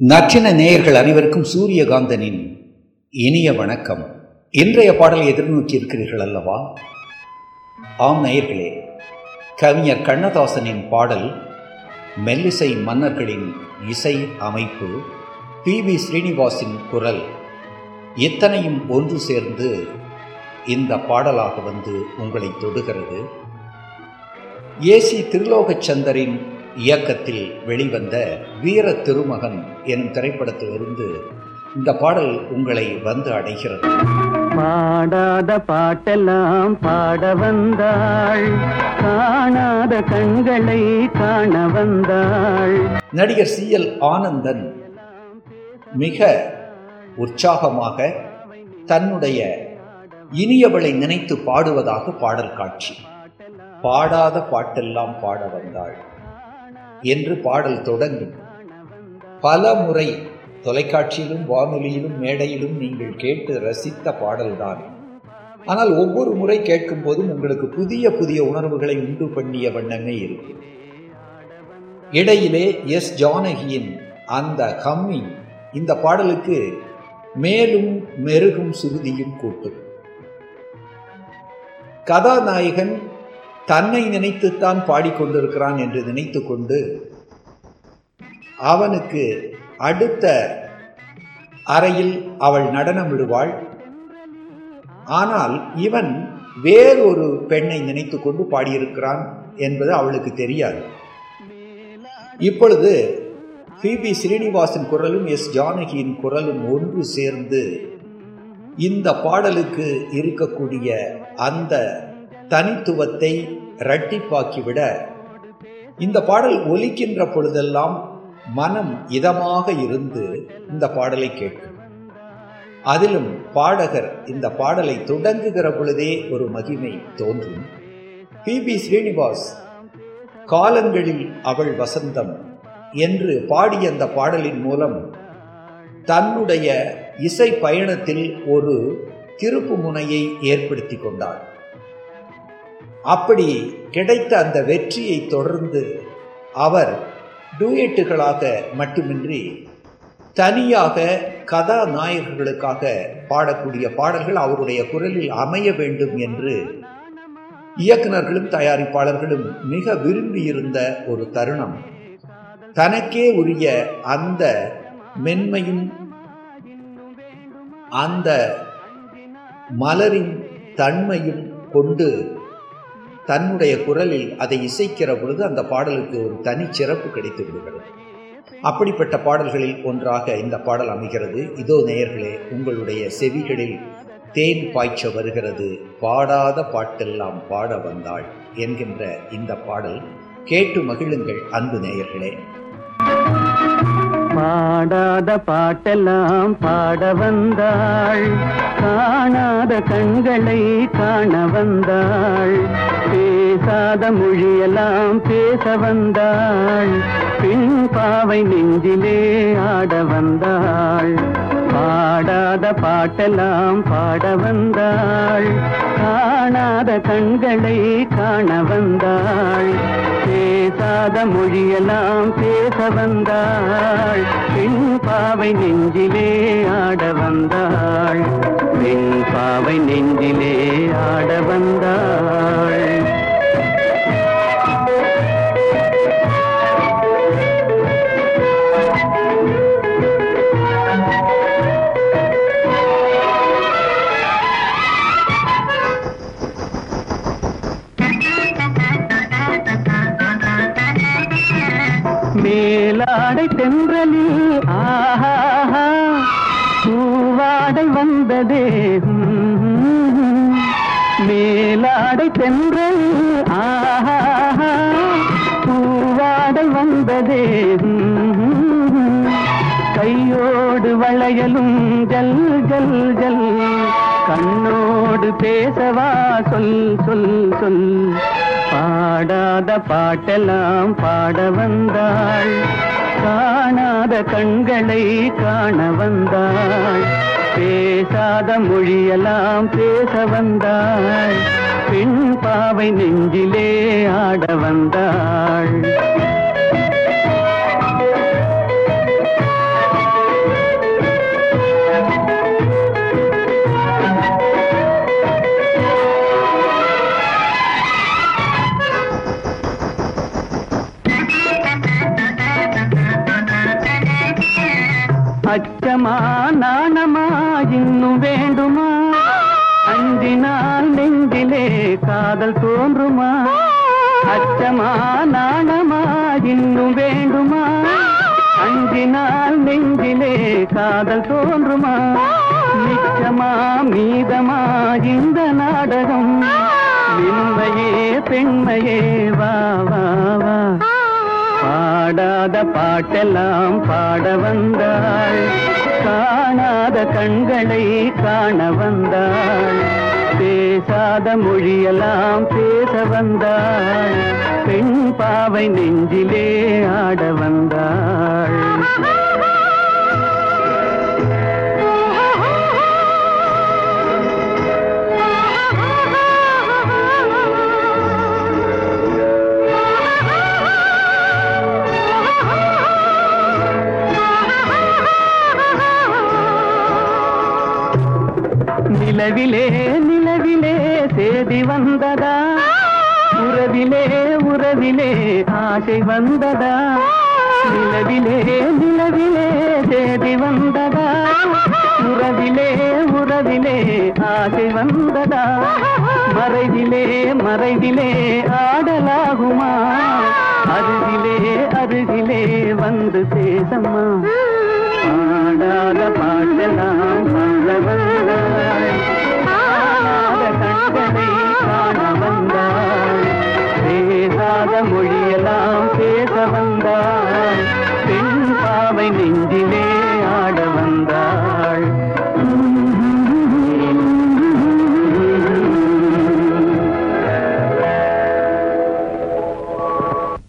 நற்றின நேயர்கள் அனைவருக்கும் சூரியகாந்தனின் இனிய வணக்கம். இன்றைய பாடலை எதிர்நோக்கி இருக்கிறீர்கள் அல்லவா? ஆம் நேயர்களே கவிஞர் கண்ணதாசனின் பாடல் மெல்லிசை மன்னர்களின் இசை அமைப்பு பி. வி. ஸ்ரீனிவாசின் குரல் எத்தனையும் ஒன்று சேர்ந்து இந்த பாடலாக வந்து உங்களை தொடுகிறது. ஏசி திருலோகச்சந்தரின் இயக்கத்தில் வெளிவந்த வீர திருமகன் எனும் திரைப்படத்திலிருந்து இந்த பாடல் உங்களை வந்து அடைகிறது. பாடாத பாட்டெல்லாம் பாட வந்தாள். காணாத கண்களை காண வந்தாள். நடிகர் சி எல் ஆனந்தன் மிக உற்சாகமாக தன்னுடைய இனியவளை நினைத்து பாடுவதாக பாடல் காட்சி. பாடாத பாட்டெல்லாம் பாட வந்தாள். என்று பாடல் தொடங்கும். பல முறை தொலைக்காட்சியிலும் வானொலியிலும் மேடையிலும் நீங்கள் கேட்டு ரசித்த பாடல்தான். ஆனால் ஒவ்வொரு முறை கேட்கும் போதும் உங்களுக்கு புதிய புதிய உணர்வுகளை உண்டு பண்ணிய வண்ணமே இருக்கும் இடையிலே எஸ். ஜானகியின் அந்த ஹம்மி இந்த பாடலுக்கு மேலும் மெருகும் சுருதியும் கூட்டும் கதாநாயகன் தன்னை நினைத்துத்தான் பாடிக்கொண்டிருக்கிறான் என்று நினைத்து கொண்டு அவனுக்கு அடுத்த அறையில் அவள் நடனம் விடுவாள் ஆனால் இவன் வேறொரு பெண்ணை நினைத்து கொண்டு பாடியிருக்கிறான் என்பது அவளுக்கு தெரியாது. இப்பொழுது பி. ஸ்ரீனிவாசன் குரலும் எஸ். ஜானகியின் குரலும் ஒன்று சேர்ந்து இந்த பாடலுக்கு இருக்கக்கூடிய அந்த தனித்துவத்தை இரட்டிப்பாக்கிவிட. இந்த பாடல் ஒலிக்கின்ற பொழுதெல்லாம் மனம் இதமாக இருந்து இந்த பாடலை கேட்கும். அதிலும் பாடகர் இந்த பாடலை தொடங்குகிற பொழுதே ஒரு மகிமை தோன்றும். பி. பி. ஸ்ரீனிவாஸ் காலங்களில் அவள் வசந்தம் என்று பாடிய அந்த பாடலின் மூலம் தன்னுடைய இசை பயணத்தில் ஒரு திருப்பு முனையை ஏற்படுத்தி கொண்டார். அப்படி கிடைத்த அந்த வெற்றியை தொடர்ந்து அவர் டூயட்டுகளாக மட்டுமின்றி தனியாக கதாநாயகர்களுக்காக பாடக்கூடிய பாடல்கள் அவருடைய குரலில் அமைய வேண்டும் என்று இயக்குநர்களும் தயாரிப்பாளர்களும் மிக விரும்பியிருந்த ஒரு தருணம். தனக்கே உரிய அந்த மென்மையும் அந்த மலரின் தன்மையும் கொண்டு தன்னுடைய குரலில் அதை இசைக்கிற பொழுது அந்த பாடலுக்கு ஒரு தனி சிறப்பு கிடைத்து விடுகிறது. அப்படிப்பட்ட பாடல்களில் ஒன்றாக இந்த பாடல் அமைகிறது. இதோ நேயர்களே உங்களுடைய செவிகளில் தேன் பாய்ச்ச வருகிறது. பாடாத பாட்டெல்லாம் பாட வந்தாள் என்கின்ற இந்த பாடல் கேட்டு மகிழுங்கள் அன்பு நேயர்களே. பாடாத பாட்டெல்லாம் பாட வந்தாள். காணாத கண்களை காண வந்தாள். பேசாத மொழியெல்லாம் பேச வந்தாள். பின் பாவை நெஞ்சிலே ஆட வந்தாள். பாடாத பாட்டெல்லாம் பாட வந்தாள். காணாத கண்களை காண வந்தாள். பேசாத மொழியெல்லாம் பேச வந்தாள். பெண் பாவை நெஞ்சிலே ஆட வந்தாள். பெண் பாவை நெஞ்சிலே ஆட வந்தாள். பூவாடை சென்று பூவாடை வந்ததே. கையோடு வளையலும் ஜல் ஜல் ஜல். கண்ணோடு பேசவா சொல் சொல் சொல். பாடாத பாட்டெல்லாம் பாட வந்தாள். காணாத கண்களை காண வந்தாள். பேசாத மொழியெல்லாம் பேச வந்தாள். பெண் பாவை நெஞ்சிலே ஆட வந்தாள். அச்சமா நாணமா இன்னும் வேண்டுமா? காதல் தோன்றுமா? அச்சமா நாணமா இன்னும் வேண்டுமா? அஞ்சினால் நெஞ்சிலே காதல் தோன்றுமா? மிச்சமா மீதமா இந்த நாடகம்? மென்மையே பெண்மையே வா வா வா. பாடாத பாட்டெல்லாம் பாட வந்தாள். காணாத கண்களை காண வந்தாள். பேசாத மொழியெல்லாம் பேச வந்தாள். பெண் பாவை நெஞ்சிலே ஆட வந்தாள். நிலவிலே நிலவிலே சேதி வந்ததா? உறவிலே உறவிலே ஆசை வந்ததா? நிலவிலே நிலவிலே சேதி வந்ததா? உறவிலே உறவிலே ஆசை வந்ததா? மறைவிலே மறைவிலே ஆடலாகுமா? அருகிலே அருகிலே வந்து பேசம்மா பாடாத பாட்டெல்லாம் பாட